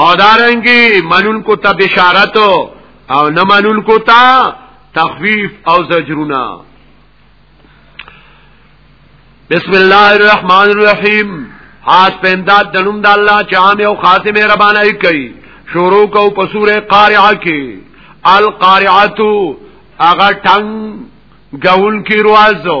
او دارنګي منون کو ته بشارت او نه منون کو ته تخفیف او زجرونه بسم الله الرحمن الرحیم خاص په امداد د نوم د الله چې عام او خاص مهرباني کوي شروع کو په سوره قارعه کې القارعه اغه ټنګ غول کی روازو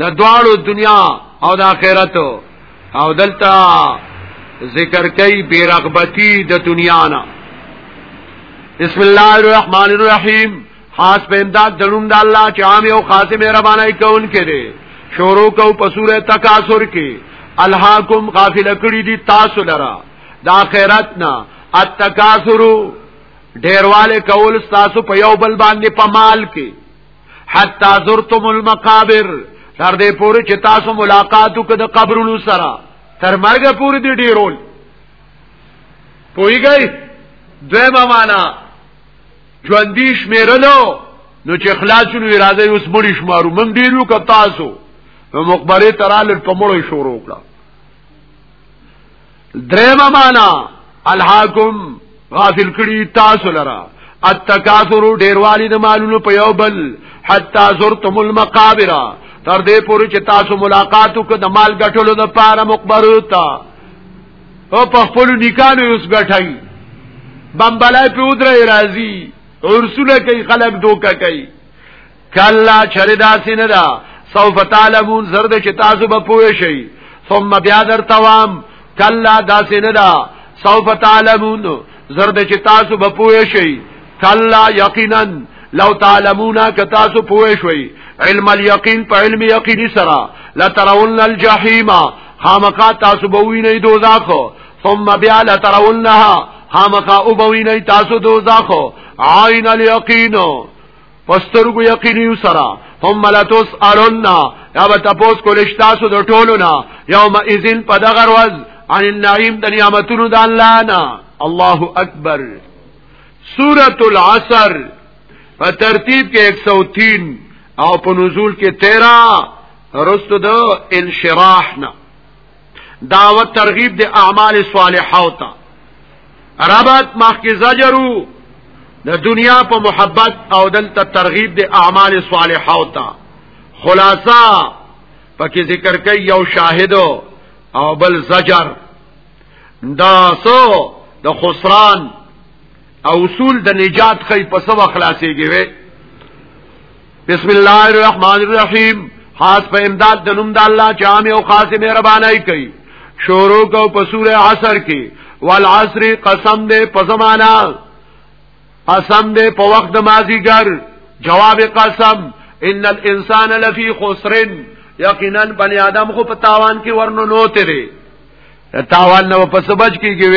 له دواړو دنیا او د آخرت او دلته ذکر کوي بیرغبتی د دنیا نه بسم الله الرحمن الرحیم خاص په امداد دلوم د الله چې عام او خاص مهرباني کون کړي شروع کو په سوره تکاثر کې الہاکم غافل کړي دي تاسو لرا د آخرت نه التکاثر ډیرواله کول تاسو په یو بل باندې په مال کې حتا زرتم المقابر تر دې پورې چې تاسو ملاقات وکړ د قبرونو سره تر مرګ پورې دې ډیرول پویږئ دویمه معنا ژوندۍ شمیرلو نو چې خلاصونو اراده اوس مړي شمارو من ډیرو ک تاسو نو مقبره ترال په مړو شروع کړه درېمه معنا الحاکم غافل کړي تاسو لرا التکاثر ډیروالی د مالونو په یو بل حتا زرتم المقابر تر دې پورې چې تاسو ملاقات وکړه د مال ګټلو د پاره مقبره تا او په خپل نکانو یوس ګټای بمبلای په ودره راځي ورسونه کوي خلک دوکه کوي کلا چر داسی نه دا سوف تعلمون زرد چې تاسو به پوه شئ ثم بیا در توام کلا داسی نه دا سوف تعلمون زرد چې تاسو به پوه شئ کلا یقینا لو تعلمون ک تاسو پوه شئ علم اليقين په علم یقیني سره لا ترون الجحیم خامقا تاسو به وینئ دوزاخ ثم بیا لا ترونها خامقا او به وینئ تاسو دوزاخ عین اليقین پسترګو یقیني سره ثم لتسالن یا به تاسو کول شتاسو د ټولو نه یوم اذن په دغه ورځ عن النعیم د نعمتونو د الله نه الله اکبر سوره العصر په ترتیب کې 103 او په نزول کې 13 رستو د انشراح نه دعوت ترغیب د اعمال صالحه او تا ربط مخکې زجرو د دنیا په محبت او دلته ترغیب د اعمال صالحه او تا خلاصہ پکې ذکر کوي یو شاهد او بل زجر دا سو د خسران او اصول د نجات خی په سو خلاصيږي وي بسم الله الرحمن الرحیم خاص په امداد د نوم د الله چې عام او خاص مهرباني کوي شروع کو په سوره عصر کې والعصر قسم دې په زمانہ قسم دې په وخت د مازیګر جواب قسم ان الانسان لفی خسر یقینا بنی آدم خو په تاوان کې ورننوته لري تاوان نو په سبج کېږي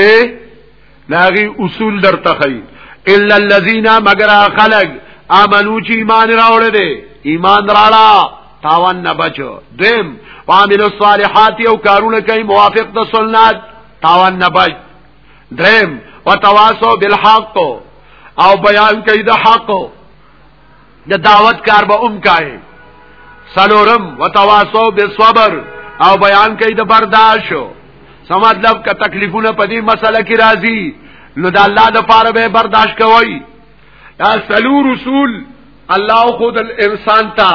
ناغي اصول در تخی الا الذين مگر خلق امنو چې ایمان راوړل دي ایمان راړه تاوان نه بچو دیم وعمل الصالحات او کارونه کوي موافق د سنت تاوان نه بچ دریم وتواصو بالحق او بیان کوي د حق د دعوت کار به ام کای سلورم وتواصو بالصبر او بیان کوي د برداشت سم مطلب ک تکلیفونه په دې مسله کې راځي نو د الله د پاره به برداشت کوي دا سلو رسول الله خود الانسان تا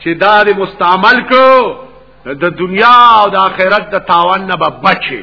چې دا مستعمل کو د دنیا او د آخرت د تاوان نه به بچي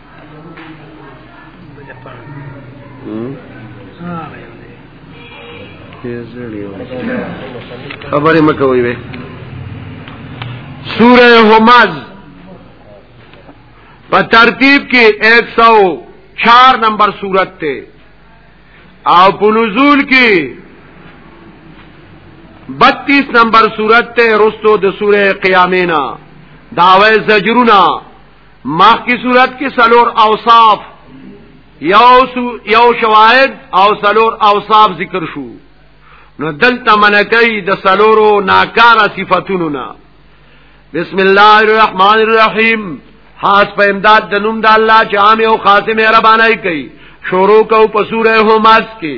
خبرې مکه وي به سوره همز په ترتیب کې 104 نمبر سورت ته او په نزول کې 32 نمبر سورت ته رستو د سوره قیامه نه داوی زجرونه مخ کی صورت کې سلور اوصاف یو یو شواهد او سلور اوصاف ذکر شو نو دلته منکای د سلورو ناکاره صفاتونو نه بسم الله الرحمن الرحیم خاص په امداد د نوم د الله چې عام او خاصه مهربانای کوي شروع کو په سوره هماس کې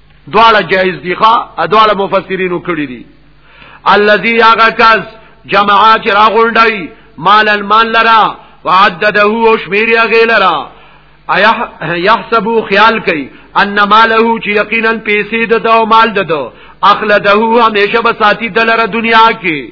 دواړه جایز دي ښا دواړه مفسرینو کړی دي الذي هغه کس جماعه چې راغونډي مال المال لرا وعدده او شمیر هغه لرا یحسبو خیال کوي ان ماله چې یقینا پیسې د دو مال د دو اخلده همیشه به ساتي دلره دنیا کې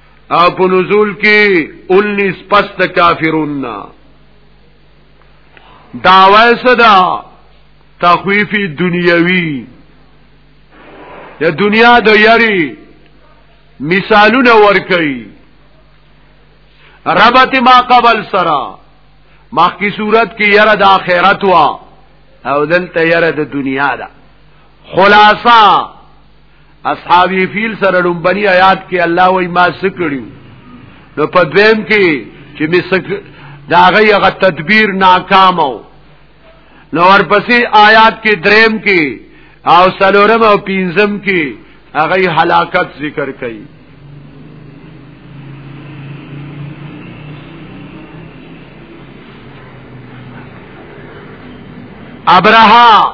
او په نزول کې 19 پس د کافرون نه داوا صدا تخویف دنیوی د دنیا د یری مثالونه ورکي ربط ما قبل سرا مخکی صورت کې یره د آخرت وا او دلته یره د دنیا ده خلاصہ اصحاب فیل سره لومبني آیات کې الله وای ما سکړیو نو په دویم کې چې می سک دا غي هغه تدبیر ناکام او نو ورپسې آیات کې دریم کې او سلورم او پینزم کې هغه هلاکت ذکر کړي ابرها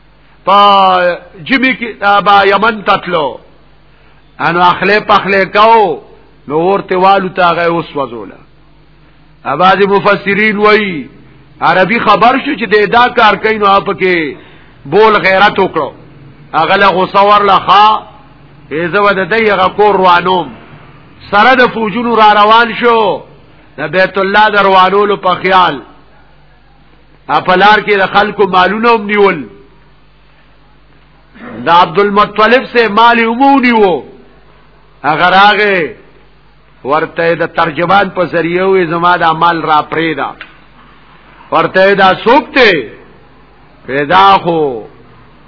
په جمی کې با یمن تتلو انو اخله پخله کاو نو ورته والو تا غي اوس وزوله اباځي مفسرین وای عربي خبر شو چې د دا کار کین او پکې بول غیرت وکړو اغله غوسه ورله خا ایزه ود دغه کور روانوم سره د فوجونو را روان شو د بیت الله دروانولو په خیال اپلار کې د خلکو مالونه هم نیول د عبد المطلب سه مال هم نیو هغه راغه ورته د ترجمان په ذریعہ وې زما د مال را پریدا ورته دا سوکته پیدا خو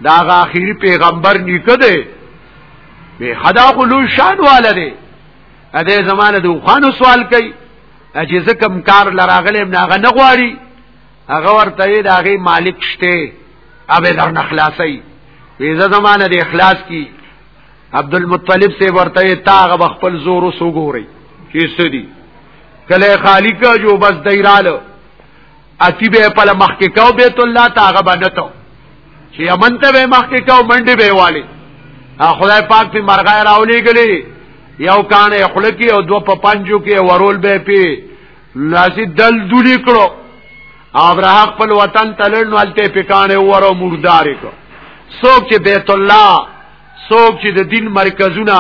دا اخیری پیغمبر نیکه دی به حدا خو لو شان والده اده زمانه د خوانو سوال کوي چې زکم کار لراغلی نه هغه نه غواړي هغه ورته دا غي مالک شته اوبه در نخلاصي ویزه زمانه د اخلاص کی عبد المطلب سے ورته تا هغه خپل زور وسو ګوري چې سدي کله خالق جو بس دایراله اتی به په مخ کې کو بیت الله ته هغه باندې ته چې یمن ته به مخ کې کو منډي به والی خدای پاک په مرغای راولې غلې یو کان خلکی او دو په پنجو کې ورول به پی لاسی دل دولی کړو ابره خپل وطن تلل نوالته پکانه ورو مردار کړو څوک چې بیت الله څوک چې د دین مرکزونه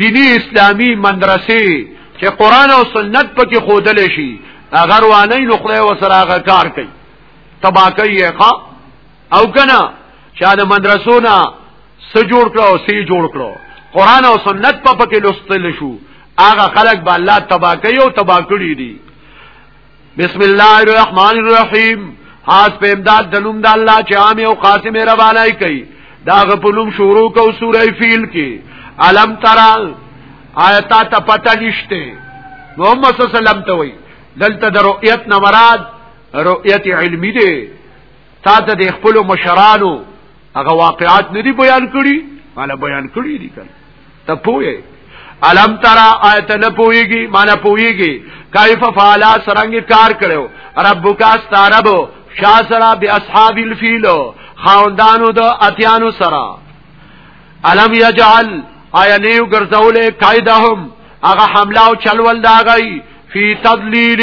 دینی اسلامی مدرسې چې قران او سنت پکې خودل شي اگر وانه نو خدای وسره هغه کار کوي تبا کوي ښا او کنه چا د مدرسو نه سجور کړو سی جوړ کړو قران او سنت په پکې لوستل شو هغه خلک به الله تبا کوي او تبا کړی دي بسم الله الرحمن الرحیم خاص په امداد د نوم د الله چې عام او خاص مې روانای کوي دا غپلوم شروع کو سوره فیل کې علم ترا آیات ته پته نشته محمد صلی الله علیه وسلم ته وای دلته د رؤیت نه مراد رؤیت علمی دی تا ته د خپل مشرانو هغه واقعات ندي بیان کړي مالا بیان کړي دي کنه ته پوهه علم ترا آیت نه پويږي مالا پويږي کیف فعلا سرنګ کار کړو ربک استرب شاسرا بی اصحاب الفیل خاوندانو د اتیانو سرا علم یجعل آیا نیو ګرځولې قاعدهم هغه حمله او چلول داغی فی تضلیل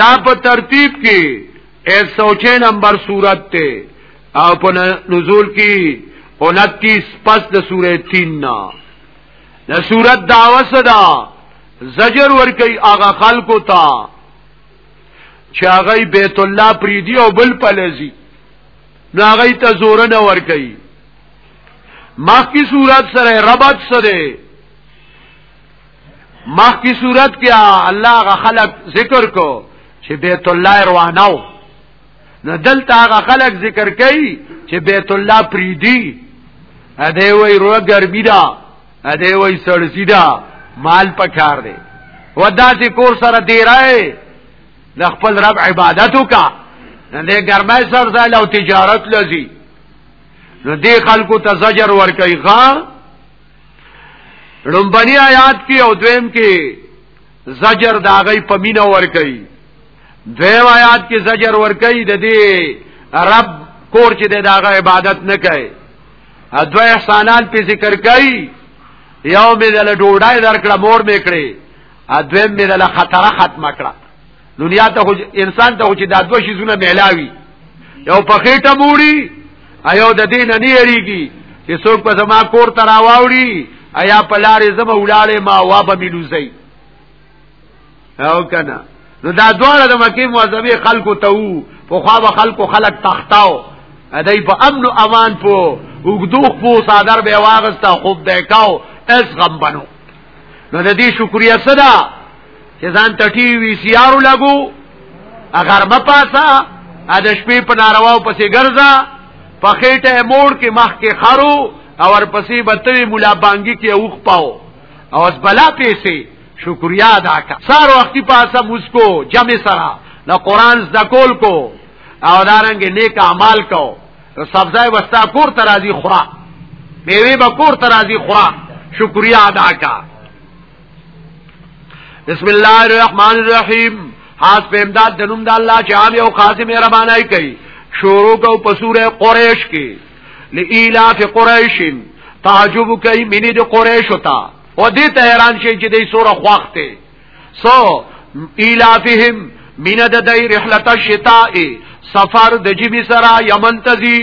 دا په ترتیب کې 106 نمبر صورت ته او په نزول کې 29 پس د سوره 3 نه د صورت داوا صدا زجر ور کوي هغه خلکو ته چې هغه بیت الله پریدي او بل پلزي نو هغه ته زور نه ور کوي مخکې صورت سره ربط سره مخ کی صورت کې الله غ خلق ذکر کو چې بیت الله روانو نو دلته هغه خلق ذکر کوي چې بیت الله پریدي ا دې وای روه ګرمي دا ا دې وای سړسی دا مال پکار دی ودا چې کور سره دی راي د خپل رب عبادت وکا دې ګرمای سره ځای لو تجارت لذي نو دې خلکو ته زجر ور کوي غا لومبني آیات کې او دویم کې زجر دا غي پمینه ور کوي دویم آیات کې زجر ور کوي د دې رب کور چې دا غي عبادت نه کوي دوه احسانات په ذکر کوي یو مې دل ډوډۍ درکړه مور مې کړې ا دویم مې دل خطر ختم کړه دنیا ته انسان ته چې دا دوه شیزونه ملاوي یو په خېټه موړي ایو د دین نه یریږي چې څوک په زما کور ته راواوړي ایا په لارې زما ولاړې ما وا به ملوزي او کنه نو دا دواړه د مکه معظمه خلکو ته وو په خوا به خلکو خلک تختاو ادای په امن او امان په وګدوخ په صادر به واغستا خوب دیکاو اس غم بنو نو د دې شکریا صدا چې ځان ټټي وی سی آر لګو اگر مپاسا ا د شپې په نارواو پسې ګرځا په خېټه موړ کې مخ کې خرو او ورپسې بتوي مولا بانګي کې اوخ پاو او اس بلا پیسې شکریا ادا کا سار وختي پاسه مسکو جمع سره د قران زده کول کو او دارنګ نیک اعمال کو سبزای وستا کور ترازی خورا میوه به کور ترازی خورا شکریا ادا کا بسم الله الرحمن الرحیم خاص په امداد د نوم د الله چې عام یو خاصه مهربانای کوي شروع کو په سوره قریش کې لإلاف قریش تعجب کوي منی د قریش وتا او دې ته حیران شي چې دې سوره خواخته سو ایلافهم من د دای رحلت الشتاء سفر د جمی سرا یمن تزی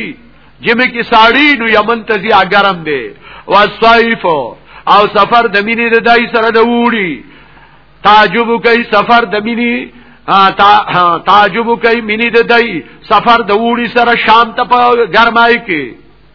جمی کی ساړی نو یمن تزی اگرم دی والصيف او سفر د مینې د دای سره د وړي تعجب کوي سفر د مینې تعجب کوي مینې د دای سفر د وړي سره شام ته په ګرمای کې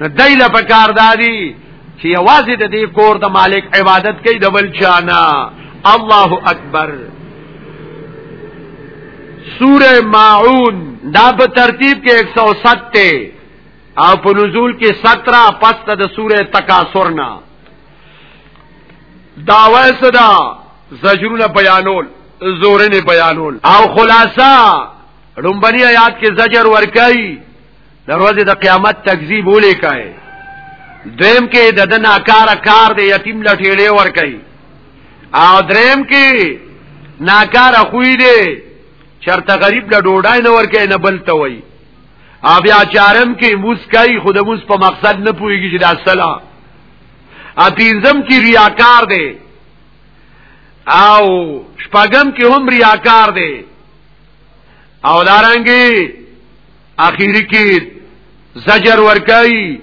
نو دایله په کار دادی چې یوازې د دې کور د مالک عبادت کوي د بل چانا الله اکبر سوره ماعون دا په ترتیب کې 107 او په نزول کې 17 پس د سوره تکاثر نه داوه صدا زجرونه بیانول زورنه بیانول او خلاصہ رومبنی آیات کې زجر ورکای د ورځې د قیامت تکذیب ولیکای دویم کې د د ناکاره کار د یتیم لټېړې ور کوي او دریم کې ناکاره خوې دی چرته غریب له ډوډۍ نه ور کوي نه بل ته وایي او بیا چارم کې موس کوي خو د موس په مقصد نه پوهیږي چې دا سلا ا پینځم کې ریاکار دی او شپږم کې هم ریاکار دی او دارنګي اخیری کې زجر ورکای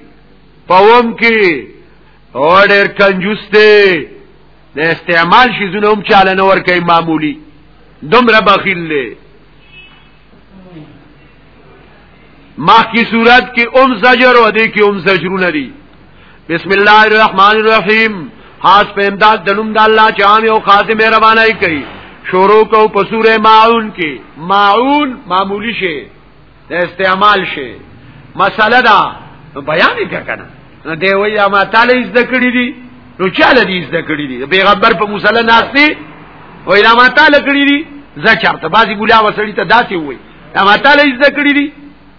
پوم کې اورډر کنجوس دی د استعمال شي زونه هم چاله نه ورکای معمولی دومره بخیل دی مخ کی صورت کې ام زجر او دې کې ام زجرونه دي بسم الله الرحمن الرحیم خاص په امداد د نوم د الله چې عام او خاص مهرباني کوي شروع کو په سوره ماعون کې ماعون معمولی شي د استعمال شي مسله دا بیان یې کنه نو دی وی ما تعالی زده کړی دي نو چاله دي زده کړی دي پیغمبر په مصلی ناشتي وی ما تعالی کړی دي زکه چرته بازي ګولا وسړی ته داسي وی ما تعالی زده کړی دي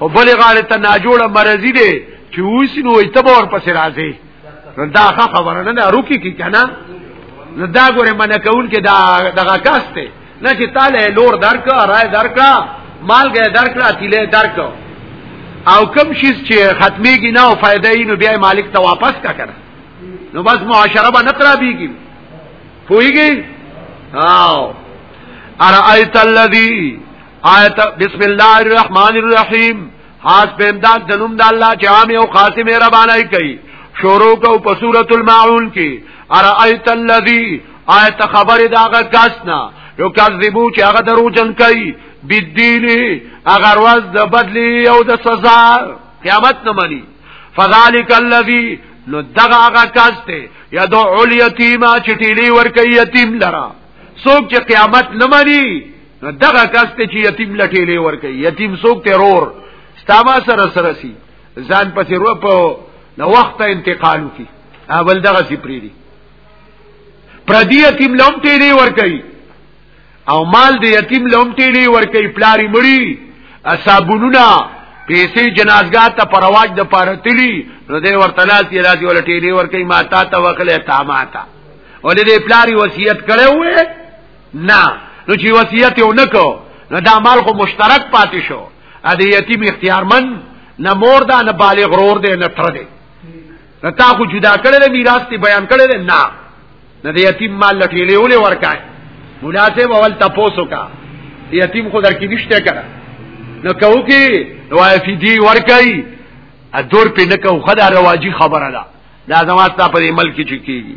او بل غاړه ته ناجوړه مرزي دي چې وسی نو ایته باور پس راځي دا ښه خبره نه ده روکی کی کنه نو دا ګوره منه کول کې دا دغه کاسته نه چې تاله لور درک راي درک مالګه درک را تیله درک او کم شیز چې ختميږي نه او فائدې نو بیا مالک ته واپس کا کړه نو بس معاشره به نه خرابيږي پويږي او ارایت الذی آیت بسم الله الرحمن الرحیم خاص په امداد د نوم د الله چې عام او خاص مهرباني کوي شروع کو په سورۃ الماعون کې ارایت الذی آیت خبر داغه کاسنا یو کذبو چې هغه درو جن کوي بدین هغه ورځ د بدلی او د سزا قیامت نه مني فذلک الذی نو دغه هغه کاس ته یدو الیتیما چټیلی ور کوي یتیم لرا څوک چې قیامت نه مني نو دغه کس ته چې یتیم لټېلې ور کوي یتیم څوک ترور ستاما سره سره سي ځان پسې رو په نو وخت انتقال کی اول دغه سي پری دي پردی یتیم لوم ټېلې ور کوي او مال دی یتیم لوم ټېلې ور کوي پلاری مړی اصابونونه پیسې جنازګاه ته پرواج د پاره تلی نو دې ورته لاس یې راځي ول ټیلی ورکې ما تا ته وکړه تا ما تا ولې دې پلاری وصیت کړو نه نو چې وصیت یو نکو نو دا مال خو مشترک پاتې شو ا دې یتیم اختیارمن نه مور دا نه بالغ غرور دی نه تر دی نه تا خو جدا کړل میراث ته بیان کړل نه نه دې یتیم مال لټېلې ولې ورکای مناسب اول تاسو کا یتیم خو درکې نشته کړه نو کو کې وای فی دی ورکای ا دور په نکو خدای رواجی خبره ده دا زمات په عمل کې چکیږي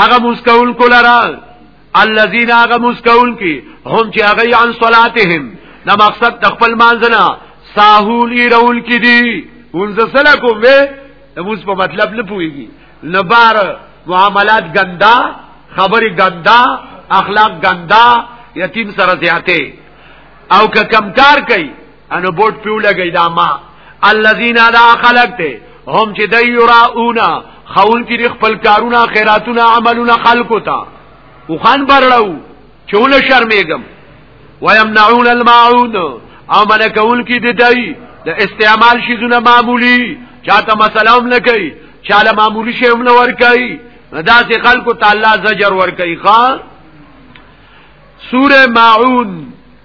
هغه مسکول کولرا الذين هغه مسکول کی هم چې هغه عن صلاتهم دا مقصد د خپل مانځنه ساهول ای رول کی دی ونځ سره کوم به موږ په مطلب نه پويږي لبار معاملات ګندا خبري ګندا اخلاق ګندا یتیم سره زیاته او که کمکار کوي انو بوټ پیو لګی دا ما الذين لا خلق ته هم چې د یراونا خون کې خپل کارونه خیراتونه عملونه خلقو ته او خان برلو چول شرمېګم ويمنعون الماعون او من کول کې د دای د استعمال شي زونه معمولی چاته مسله هم نه کوي چاله معمولی شي هم نه ور کوي دا سي خلکو تعالی زجر ور کوي خان سوره ماعون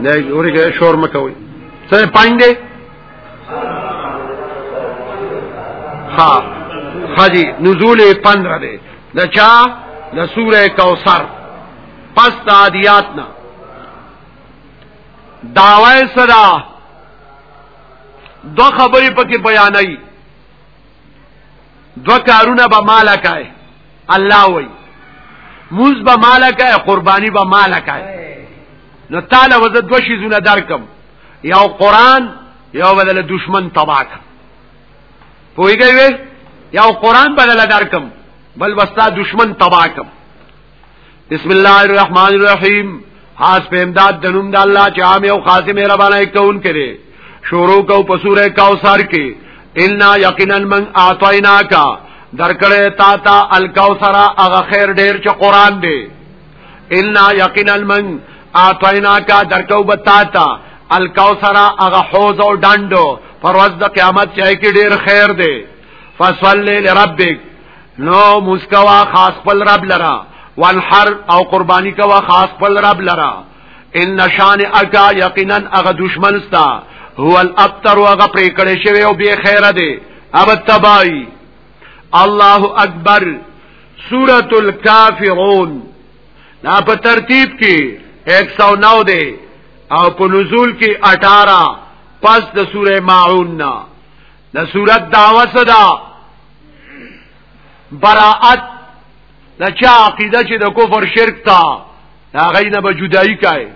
نه ورګه شور مکوي څه پاندې ها حاجی نزول 15 دی د چا د سوره کوثر پس د عادیات نه داوی صدا دو خبرې پکې بیانای دو کارونه به مال کای الله وای موز به مال کای قربانی به مال کای نو تعالی وزد دو شی زونه درکم یو قران یو بدل دشمن تباک پویږي یو قران بدل درکم بل وستا دشمن تباکم بسم الله الرحمن الرحیم خاص په امداد د نوم د الله چې عام او خاص مهربانه کون کړي شروع کو په سوره کوثر کې ان یقینا من اعطینا کا درکړې تا تا الکوثر هغه خیر ډیر چې قران دی ان یقینا من اعطینا کا درکو بتا تا الکوثر هغه حوض او ډنډو پر ورځ د قیامت چې کې ډیر خیر دی فصلی لربک نو مسکوا خاص خپل رب لرا وانحر او قربانی کوا خاص خپل رب لرا ان نشان اکا یقینا اغه دشمن ستا هو الابتر وغه پرې کړې شوی او به خیره دی اب تبای الله اکبر سورۃ الکافرون نا په ترتیب کې 109 دی او په نزول کې 18 پس د سوره ماعون نا د سورۃ دعوه صدا براءت دا چا عقیده چې د کفر شرک تا دا غینه به جدائی کای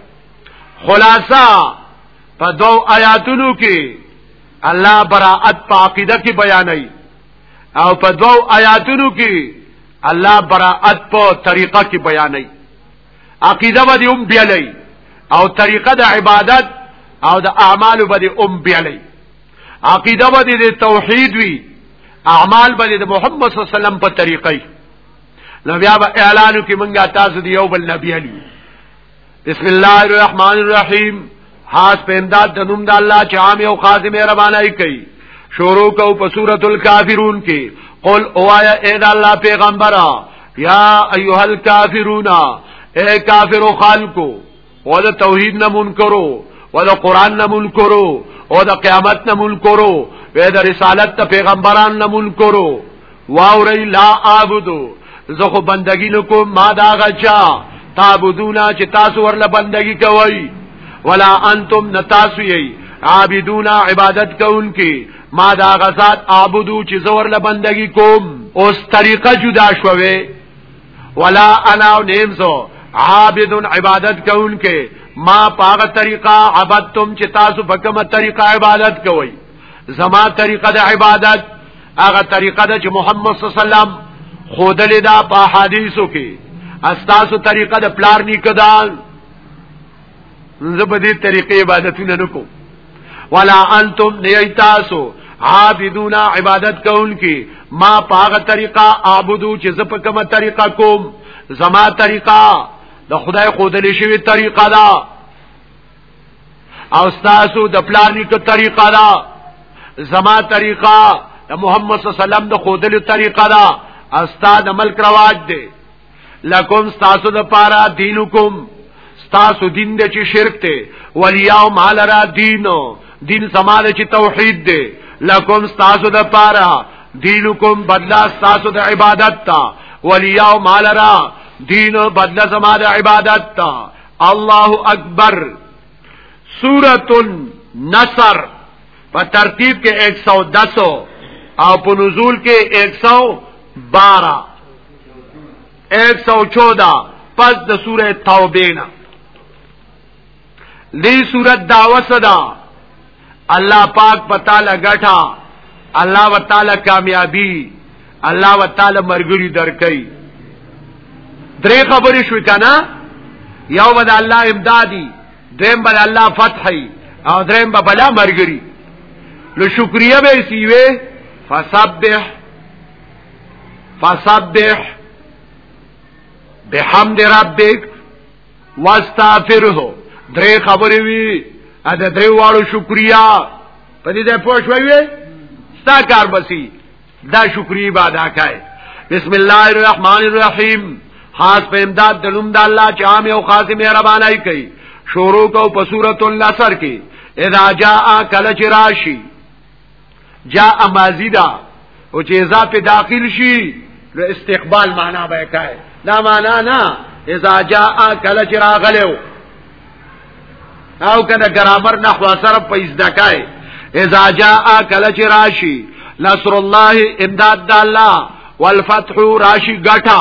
خلاصہ په دو آیاتونو کې الله براءت په عقیده کې بیانای او په دو آیاتونو کې الله براءت په طریقه کې بیانای عقیده به هم بیلای او طریقه د عبادت او د اعمال به هم بیلای عقیده به د توحید وی اعمال به د محمد صلی الله علیه وسلم په طریقې نو بیا به اعلانو کې مونږه تاسو دی یو بل نبی علی بسم الله الرحمن الرحیم خاص په امداد د نوم د الله چې عام او خاص مهرباني کوي شروع کو په سورۃ الکافرون کې قل اوایا اے د الله پیغمبره یا ایها الکافرون اے کافر خلقو او د توحید نه منکرو او د قران نه منکرو او د قیامت نه منکرو او د رسالت ته پیغمبران نه منکرو واوري لا اعبدو زه خو بندگی نکوم ما دا غچا تعبدونا چې تاسو ورله بندگی کوئ ولا انتم نتاسو یی عابدونا عبادت کوونکی ما دا غزاد اعبدو چې زور له بندگی کوم اوس طریقه جدا شوه ولا انا نیمزو عابد عبادت کون کے ما پاغ طریقہ عبادتم چې تاسو په کومه طریقه عبادت کوئ زما طریقه د عبادت هغه طریقه ده چې محمد صلی الله علیه وسلم خودلې دا په حدیثو کې استاسو طریقه د پلار نیکدان زه په دې طریقې عبادتونه نکو ولا انتم نیتاسو عابدون عبادت کون کی ما پاغه طریقه عبادو چې زه په کومه طریقه کوم زما طریقه د خدای خودلې شوی طریقه دا او تاسو د پلانې کو طریقه دا زما طریقه د محمد صلی الله علیه وسلم د خودلې طریقه دا استاد ملک رواج دی لکم ستاسو د پارا دینکم ستاسو دین د چې شرک ته ولیاو مال را دینو دین سماله چې توحید دی لکم ستاسو د پارا دینکم بدلا ستاسو د عبادت تا ولیاو مال را دینو بدلا سما د عبادت تا الله اکبر سورۃ النصر په ترتیب کې 110 او په نزول کې 112 114 پس د سوره توبه نه دې سوره داوا صدا الله پاک پتا لګټا الله وتعالى کامیابی الله وتعالى مرګري درکې درې خبرې شوې کنه یو بد الله امدادي دریم بد الله فتحي او دریم بد بلا مرګري لو شکریا به سیوه فسبح فسبح بحمد ربک واستغفره درې خبرې وی ا د درې واړو شکریا په دې ځای پوه شوې ستا کار بسی دا شکریا به ادا کړي بسم الله الرحمن الرحیم خاص په امداد د لوم د الله چې عام او خاص مهربانای کوي شروع کو په سورۃ النصر کې اذا جاء کل چراشی جا امازی دا او چې اذا په داخل شي نو استقبال معنا به کوي دا معنا نه اذا جاء کله چې راغلو او کله ګرامر نه خوا سره پیس دکای اذا جاء کله چې راشي نصر الله امداد الله والفتح راشي ګټه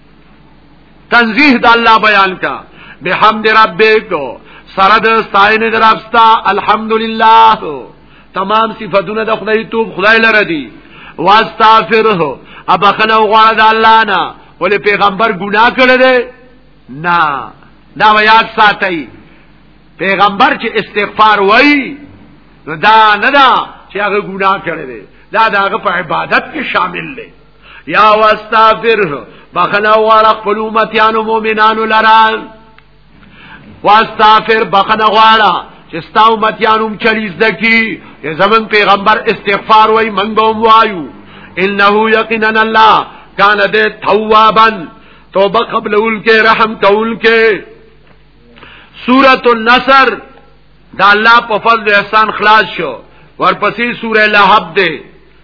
تنزیه د الله بیان کا بحمد ربک سره د ستاینه درپستا الحمدلله تمام صفاتونه د خدای توب خدای لره دي واستغفره ابخنه غواړه د الله نه ولې پیغمبر ګناه کړی دی نه دا یاد ساتي پیغمبر چې استغفار وای نو دا نه دا چې هغه ګناه کړی دی دا داغه په عبادت کې شامل دی یا واستغفر بخنه غواړه خپل امتیانو مؤمنانو لران واستغفر بخنه غواړه چې ستا امتیانو چلیز دکی زمون پیغمبر استغفار وای من به وایو انه یقینا الله کان دې توابا توبه قبل اول کې رحم کول کې سورۃ النصر دا الله په فضل احسان خلاص شو ورپسې سورې لهب دې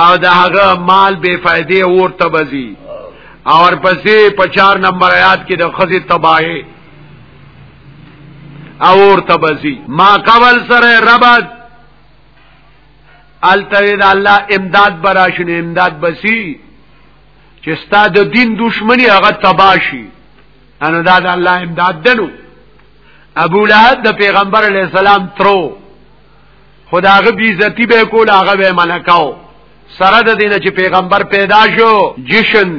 او دا هغه مال بے فائدې اور تبزی اور پسې په 4 نمبر آیات کې د خزي تباہی اور تبزی ما قبل سره ربط التوید الله امداد براشنه امداد بسی چې ستاد دین دشمنی هغه تباشی انو دا د الله امداد دنو ابو لهب د پیغمبر علی السلام ترو خداغه بی عزتی به کول هغه به منکاو سره د دینه چې پیغمبر پیدا شو جشن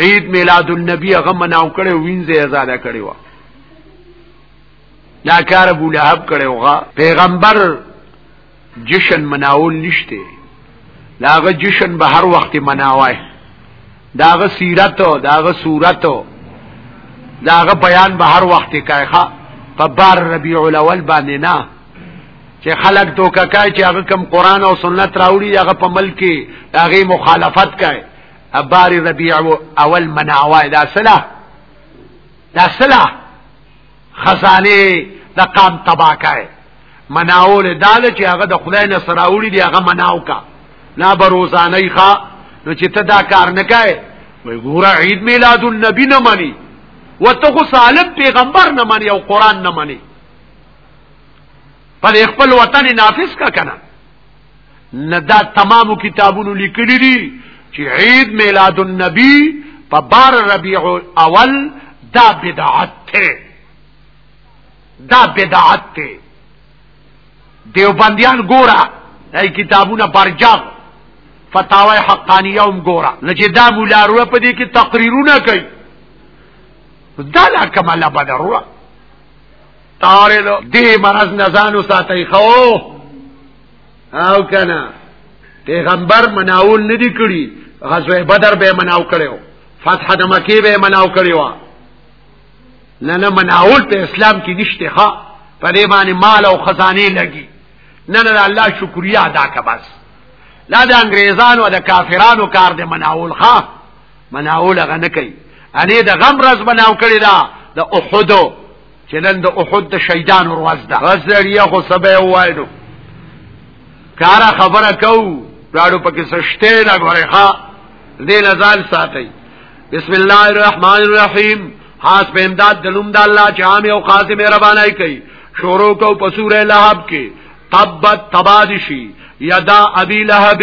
عید میلاد النبی هغه مناو کړي وینځه آزاد کړي وا دا کار ابو لهب کړي وغه پیغمبر جشن مناول نشته داغه جشن به هر وخت مناوای داغه سیرت او داغه صورت او داغه بیان به هر وخت کایخه په بار ربیع الاول باندې نه چې خلک دوکه کوي چې هغه کم قران او سنت راوړي هغه په ملک کې هغه مخالفت کوي ابار ربيع اول منعوا دا سلا دا سلا خزانه د قام تبا کوي مناول دال چې هغه د خدای نه سراوړي دی هغه مناو کا لا بروزانه ښا نو چې ته دا کار نه کوي وای ګوره عید میلاد النبی نه مانی وته خو سالم پیغمبر نه مانی او قران نه مانی پر خپل وطن نافذ کا کنه نه دا تمامو کتابونو لیکلی دي چې عید میلاد النبی په بار ربیع اول دا بدعت ته دا بدعت ته دیوبندیان ګورا ای کتابونه برجاو فتاوی حقانیه هم ګورا لکه دا مولا روه په دې کې تقریرونه کوي دا لا کماله بدروه تارل دی مرض نزانو ساتي خو او کنه پیغمبر مناول ندی کړی غزوه بدر به مناو کړو فتح د مکی به مناو کړو نه نه مناول په اسلام کې نشته ښا په دې باندې مال او خزانه لګي نه نه الله شکریا ادا کا بس لا د انګريزانو د کافرانو کار د مناول ښا مناول غنه کوي انې د غم راز بناو کړی دا د احد چې نن د احد د شهیدان ورځ ده غزریا خو سبه وایو کارا خبره کو راړو پکې سشته نه غره ښا دې نزال ساتي بسم الله الرحمن الرحیم خاص په امداد د لوم د الله چې عام او خاص مهرباني کوي شروع کو په سوره لهب کې تبت تبادشی یدا ابي لهب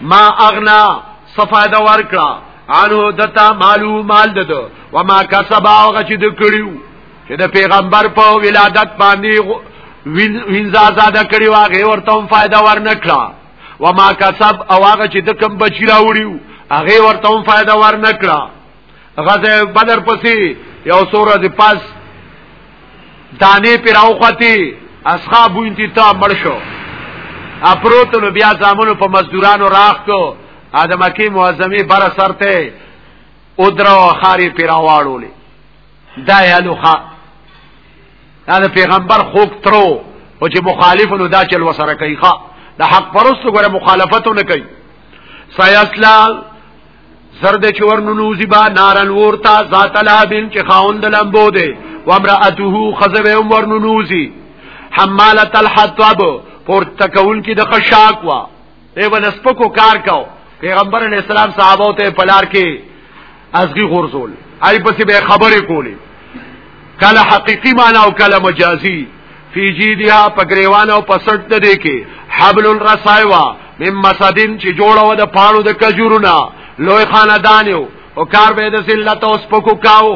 ما اغنا صفاده ورکړه انو دتا مالو مال ددو وما کسبا او غچ د کړیو چې د پیغمبر په ولادت باندې وینځه آزاد کړیو هغه ورته هم فائدہ ورنکړه وما کسب او هغه چې د کم بچی راوړیو هغه ورته هم فائدہ ورنکړه غزه بدر پسې یو سوره د پاس دانه پر اوختی اصحاب انتی تا مړ شو اپروت نو بیا زامنو په مزدورانو راختو ادم کی معظمی بر سر ته او درو خاری پر واړولې دا یالو خا دا پیغمبر خوک ترو او چې مخالفونو دا چل وسره کوي ښا د حق پرستو غره مخالفتونه کوي سيسلا زرد چې ورنوزی با نارن ورتا ذات لابن چې خاوند لمبو دی وامراته خزبه ورنوزی حماله الحطب پور تکون کې د خشاک وا دی ولسپکو کار کاو پیغمبر علی السلام صحابه ته پلار کې ازغي غرزول آی پسې به خبرې کولې کله حقيقي معنی او کله مجازي فی جیدها پګریوان او پسټ نه دی کې حبل الرسایوا مم مسدین چې جوړه و د پانو د کجورنا لوی خاندانیو او کار به د ذلت او سپکو کاو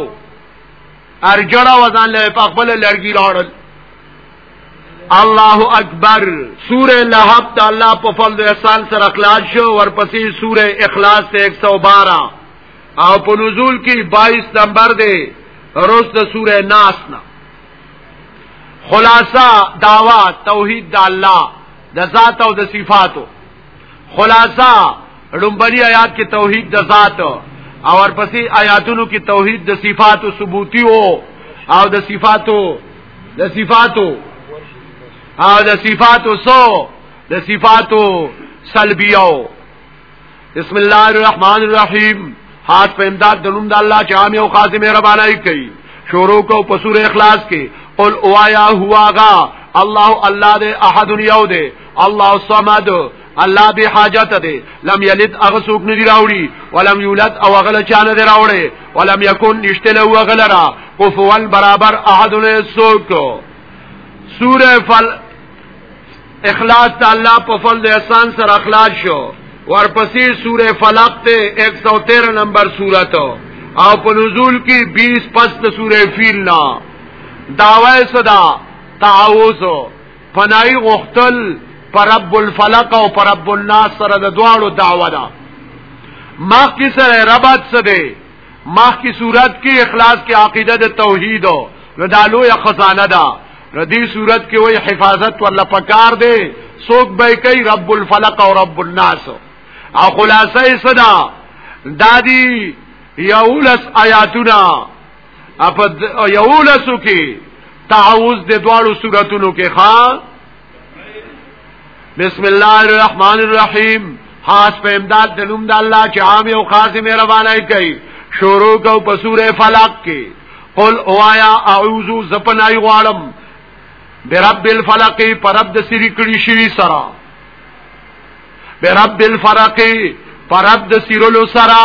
ارجړه وزن له خپل لړګی لاړل الله اکبر سوره لهب ته الله په فضل احسان سره اخلاص شو ورپسې سوره اخلاص ته 112 او په نزول کې 22 نمبر دی روز د سوره ناس نه خلاصہ دعوا توحید د الله د ذات او د صفاتو خلاصہ لومبني آیات کې توحید د ذات او ورپسې آیاتونو کې توحید د صفاتو ثبوتی او او د صفاتو د صفاتو او د صفاتو سو د صفاتو سلبیو بسم الله الرحمن الرحیم حاج په امداد د نوم د الله چې عام او خاص مهرباني کوي شروع کو په سورې اخلاص کې قل اوایا هواغا الله الله دې احد یو دې الله صمد الله به حاجت دې لم یلد اغسوک ندی راوړي ولم یولد او غل چانه دې راوړي ولم یکن نشتله وغلرا کفوا برابر احد نه سوک سوره فل اخلاص ته الله په فضل احسان سره اخلاص شو ورپسې سوره فلق ته 113 نمبر سورته او په نزول کې 20 پس د سوره فیل نه داوی صدا تعوذ پنای غختل پر رب الفلق او پر رب الناس سره د دواړو دعوه ده مخکې سره ربط سره مخکې صورت کې اخلاص کې عقیده د توحید نو دا لوی خزانه ده نو دې صورت کې وای حفاظت ولا پکار دی څوک به کوي رب الفلق او رب الناس او خلاصه یې صدا دادی یولس آیاتونه اپ یولسو کې تعوذ د دواړو صورتونو کې خاص بسم الله الرحمن الرحیم خاص په امداد د نوم د الله چې عام او خاص مهرباني کوي شروع کو په سوره فلق کې قل اوایا اعوذ زپنای غوالم برب الفلق پرب د سری کړي شي سرا برب الفلق پرب د سیرلو سرا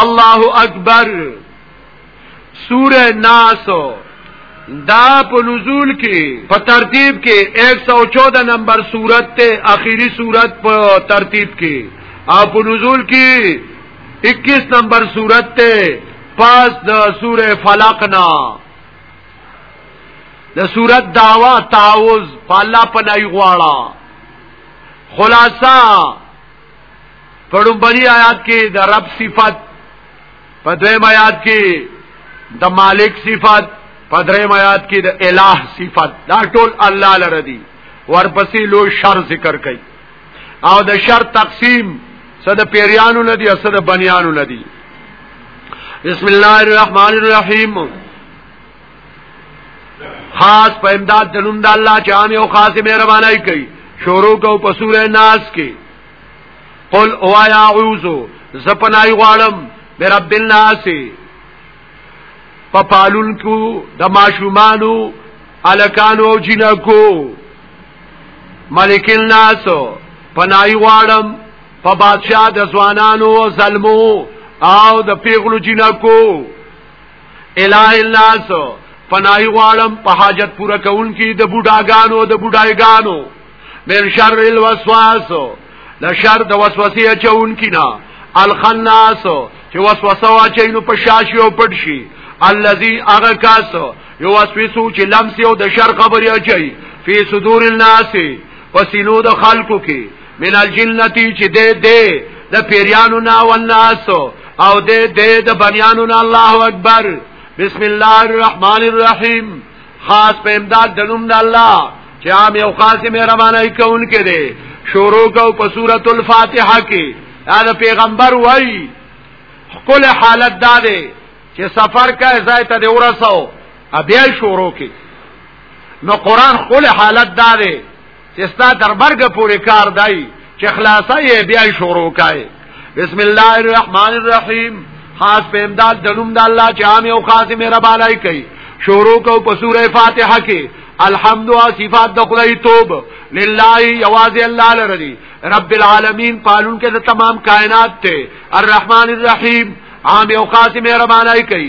الله اکبر سوره ناس دا په نزول کې په ترتیب کې 114 نمبر سورت ته اخیری سورت په ترتیب کې او په نزول کې 21 نمبر سورت ته پاس د سوره فلق نه د سورت داوا تعوذ په الله په لای غواړه خلاصہ پړم بری آیات کې د رب صفت په دویم آیات کې د مالک صفت په دریم آیات کې د الٰه صفت دا ټول الله لره دي ورپسې لو شر ذکر کړي او د شر تقسیم صد پیریانو ندی او صد بنیانو ندی بسم الله الرحمن الرحیم خاص په امداد د نوم د الله چې عام او خاصه مهرباني کوي شروع کو په سوره ناس کې قل او یا اعوذ زپنای غالم برب الناس په پالون کو د ماشومانو الکانو او جنکو ملک الناس پنای غالم په بادشاہ د ځوانانو او ظلمو او د پیغلو جنکو الہ الا سو پنای غوالم په حاجت پورا کون کی د بوډاګانو د بوډایګانو من شر الوسواس د شر د وسوسه چون کینا الخناس چې وسوسه واچي نو په شاشي او پټ شي الذي اغه کاس یو وسوسو چې لمس او د شر خبري اچي فی صدور الناس پسینو د خلقو کې من الجنتی چې دې دې د پیریانو نا والناس او دې دې د بنیانو نا الله اکبر بسم الله الرحمن الرحیم خاص په امداد د نوم د الله چې عام یو خاص مهربانه کون کې دې شروع کو په سورۃ الفاتحه کې دا پیغمبر وای خپل حالت دا دی چې سفر کا ځای ته دی ورسو بیا شروع کې نو قران خپل حالت دا دی چې ستا تر برګه پورې کار دی چې خلاصه یې بیا شروع کای بسم الله الرحمن الرحیم خاص په امداد د نوم د الله چې عام او خاص مهربانای کوي شروع کو په سوره فاتحه کې الحمد او صفات د خدای توب لله یواز الله لري رب العالمین پالون کې د تمام کائنات ته الرحمن الرحیم عام او خاص مهربانای کوي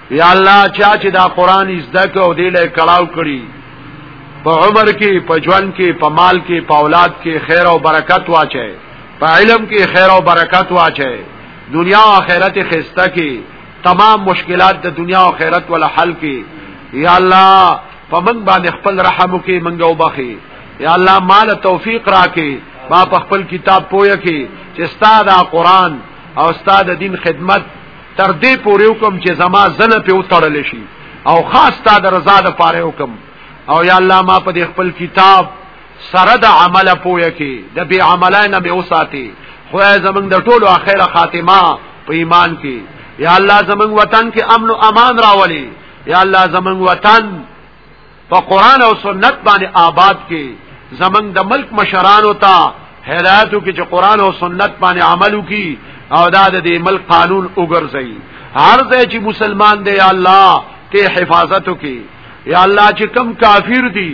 یا الله چا چې دا قران زده کو او دی له کلاو کړی په عمر کې په ژوند کې په مال کې په اولاد کې خیر او برکت واچي په علم کې خیر او برکت واچي دنیا او آخرت خسته کې تمام مشکلات د دنیا او آخرت ول حل کې یا الله په من باندې خپل رحم وکي منګه وبخي یا الله مال توفیق راکې ما په خپل کتاب پوهه کې چې ستاد قرآن او ستاد دین خدمت تر دې پورې وکم چې زما زنه په وتړل شي او خاص تا د رضا د پاره وکم او یا الله ما په خپل کتاب سره د عمله پوهه کې د بی عملانه مې وساتي خو زمنګ د ټولو اخره خاتمه په ایمان کې یا الله زمنګ وطن کې امن او امان راولي یا الله زمنګ وطن په قران او سنت باندې آباد کې زمنګ د ملک مشرانو ته هدایتو کې چې قران او سنت باندې عمل وکي او دا د دې ملک قانون وګرځي هر ځای چې مسلمان دی یا الله ته حفاظت وکي یا الله چې کم کافر دي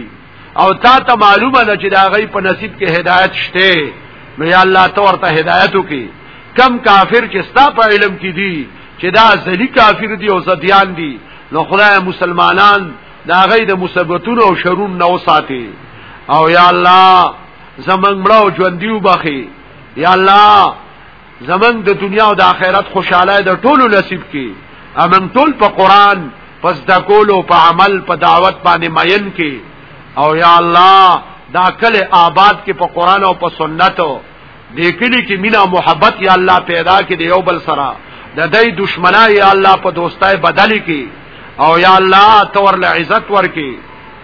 او تا ته معلومه ده چې دا غي په نصیب کې هدایت شته نو یا الله ته ورته هدایت وکي کم کافر چې ستا په علم کې دي چې دا ځلی کافر دي او زديان دي نو خدای مسلمانان دا غي د مصیبتونو او شرونو نو ساتي او یا الله زمنګ مړو ژوند دیو بخي یا الله زمنګ د دنیا او د آخرت خوشاله د ټولو نصیب کی امن ټول په قران پس د کولو په عمل په دعوت باندې ماین کی او یا الله دا کله آباد کې په قران او په سنتو دې کلی کې مینا محبت یا الله پیدا کې دی یو بل سره د دې دشمنای یا الله په دوستای بدلی کې او یا الله تور له عزت ورکې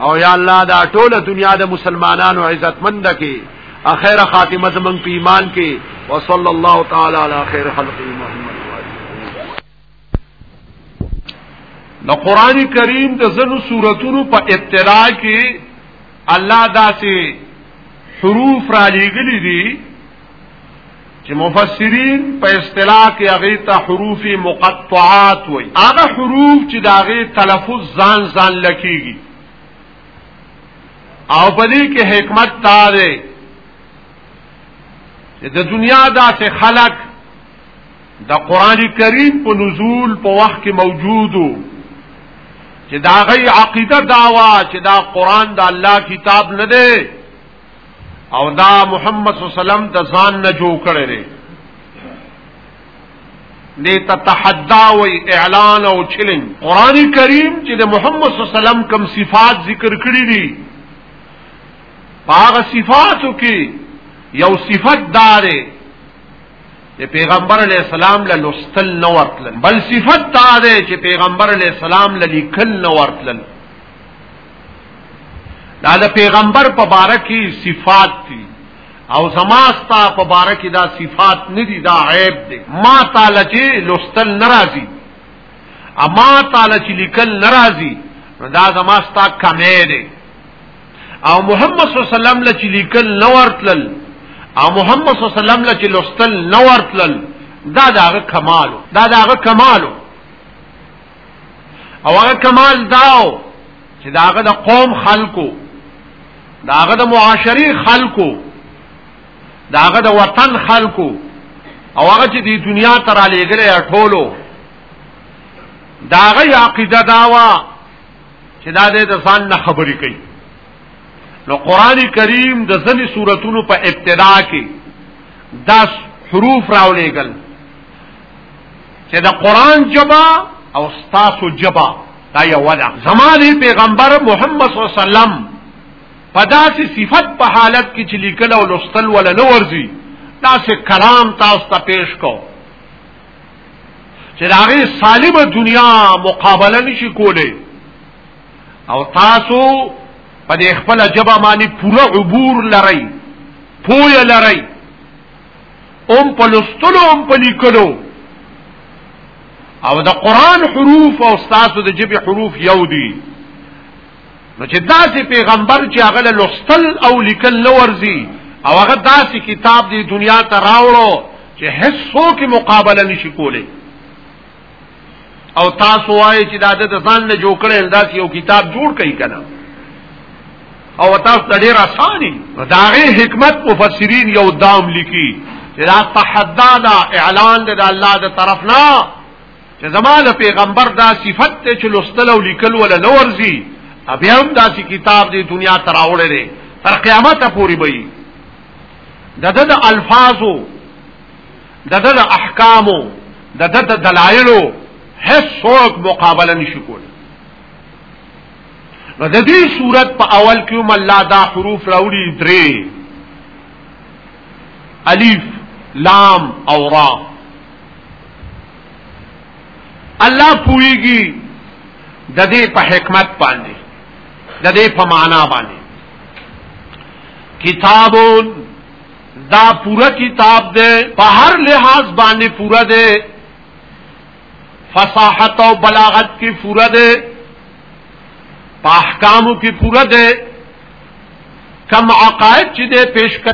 او یا الله دا ټوله دنیا د مسلمانانو عزتمند کې اخره خاتمه زمنګ په ایمان کې وصلی الله تعالی علی خیر خلق محمد نو قران کریم د زنو سوراتونو په ابتدا کې الله داسې حروف را لېګلې دي چې مفسرین په اصطلاح کې هغه ته حروف مقطعات وایي هغه حروف چې داغه تلفظ ځان ځان لکېږي او په دې کې حکمت تاره چې د دنیا داسې خلک د قران کریم په نزول په وخت کې موجودو چې دا غي عقیده داوا چې دا قران د الله کتاب نه دی او دا محمد صلی الله علیه وسلم د ځان نه جوړ کړی دی نیتا تحدا وی اعلان او چلنج قران کریم چې د محمد صلی الله علیه وسلم کم صفات ذکر کړی دي هغه صفاتو کې یو صفت داره د پیغمبر علی السلام له لوستل نه ورتل بل صفت دا ده چې پیغمبر علی السلام له لیکل نه ورتل دا د پیغمبر په باره کې صفات دي او زماستا په باره کې دا صفات نه دي دا عیب دي ما تعالی چې لوستل ناراضي اما تعالی چې لیکل ناراضي دا زماستا کمې دي او محمد صلی الله علیه وسلم له چې لیکل نه ورتلل او محمد صلی الله علیه وسلم له چې لوستل نه ورتلل دا داغه کمالو دا داغه کمالو او هغه کمال داو چې داغه د قوم خلکو داغه د معاشري خلکو داغه د وطن خلکو او هغه چې د دنیا تر علیګره ټولو داغه عقیده داوا چې دا د ځان نه خبرې کوي نو قران کریم د ځنی سوراتونو په ابتدا کې 10 حروف راولېګل چې د قران جبا او ستاسو جبا دا یو ولا زمانه پیغمبر محمد صلی الله علیه وسلم په داسې صفت په حالت کې چې لیکل او لوستل ولا نه ورځي داسې کلام تاسو ته پیش کوم چې دا غي سالمه دنیا مقابله نشي کولای او تاسو په دې خپل جبا باندې پوره عبور لرئ پوی لرئ اوم په لستلو اوم په لیکلو او د قران حروف او تاسو د جبې حروف یو دي نو چې داسې پیغمبر چې هغه له لوستل او لیکل نه ورزي او هغه داسې کتاب دی دنیا ته راوړو چې هیڅ څوک مقابله نشي کولی او تاسو وایي چې دا د ځان نه جوړ کړي انداز یو کتاب جوړ کړي کنه او تاسو د ډیر اساني دا غي حکمت مفسرین یو دام لیکي دا تحدا دا اعلان د الله د طرف نه چې زما له پیغمبر دا صفت ته چې لوستل او لیکل ولا نورځي بیا هم داسې کتاب دی دنیا تراوړې دی تر قیامت پورې به وي د د د الفاظو د د د احکامو د د د دلایلو هیڅ څوک مقابله نشي کولی نو د دې صورت په اول کې هم الله دا حروف راوړي درې الف لام او را الله پويږي د دې په حکمت باندې د دې په معنا باندې کتابون دا پورا کتاب دے په هر لحاظ باندې پورا دے فصاحت او بلاغت کې پورا دے په احکامو کې پورا دے کم عقائد چې دے پیش کړ